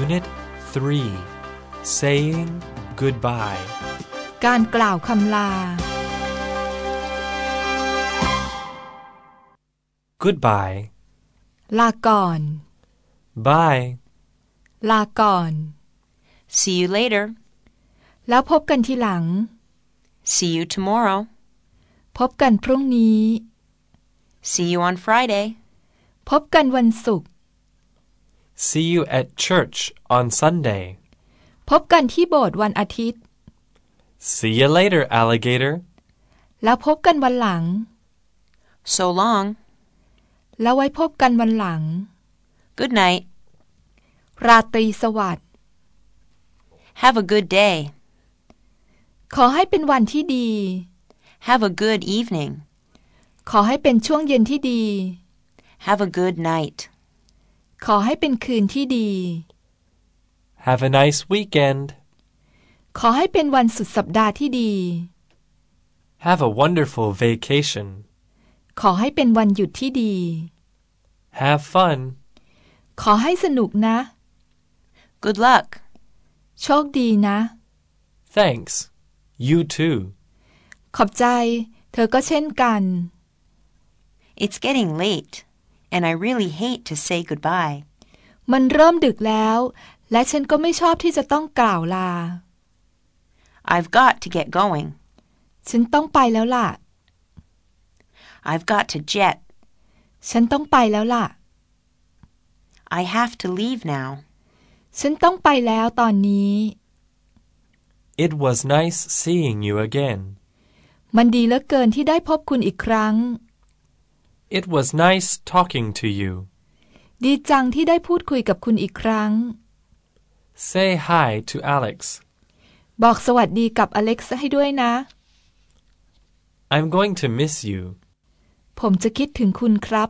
Unit 3 Saying Goodbye การกล่าวคำลา Goodbye ลาก่อน Bye ลาก่อน See you later. แล้วพบกันทีหลัง See you tomorrow. พบกันพรุ่งนี้ See you on Friday. พบกันวันศุกร์ See you at church on Sunday พบกันที่โบสถ์วันอาทิตย์ See you later alligator แล้วพบกันวันหลัง So long. แล้วไว้พบกันวันหลัง Good night. ราตรีสวัสดิ์ Have a good day. ขอให้เป็นวันที่ดี Have a good evening. ขอให้เป็นช่วงเย็นที่ดี Have a good night. ขอให้เป็นคืนที่ดี Have a nice weekend ขอให้เป็นวันสุดสัปดาห์ที่ดี Have a wonderful vacation ขอให้เป็นวันหยุดที่ดี Have fun ขอให้สนุกนะ Good luck. โชคดีนะ Thanks You too ขอบใจ เธอก็เช่นกัน It's getting late, and I really hate to say goodbye. มันเริ่มดึกแล้ว และฉันก็ไม่ชอบที่จะต้องกล่าวลา I've got to get going. ฉันต้องไปแล้วล่ะ I've got to jet. ฉันต้องไปแล้วล่ะ I have to leave now. ฉันต้องไปแล้วตอนนี้ It was nice seeing you again มันดีเหลือเกินที่ได้พบคุณอีกครั้ง It was nice talking to you ดีจังที่ได้พูดคุยกับคุณอีกครั้ง Say hi to Alex บอกสวัสดีกับอเล็กซ์ให้ด้วยนะ I'm going to miss you ผมจะคิดถึงคุณครับ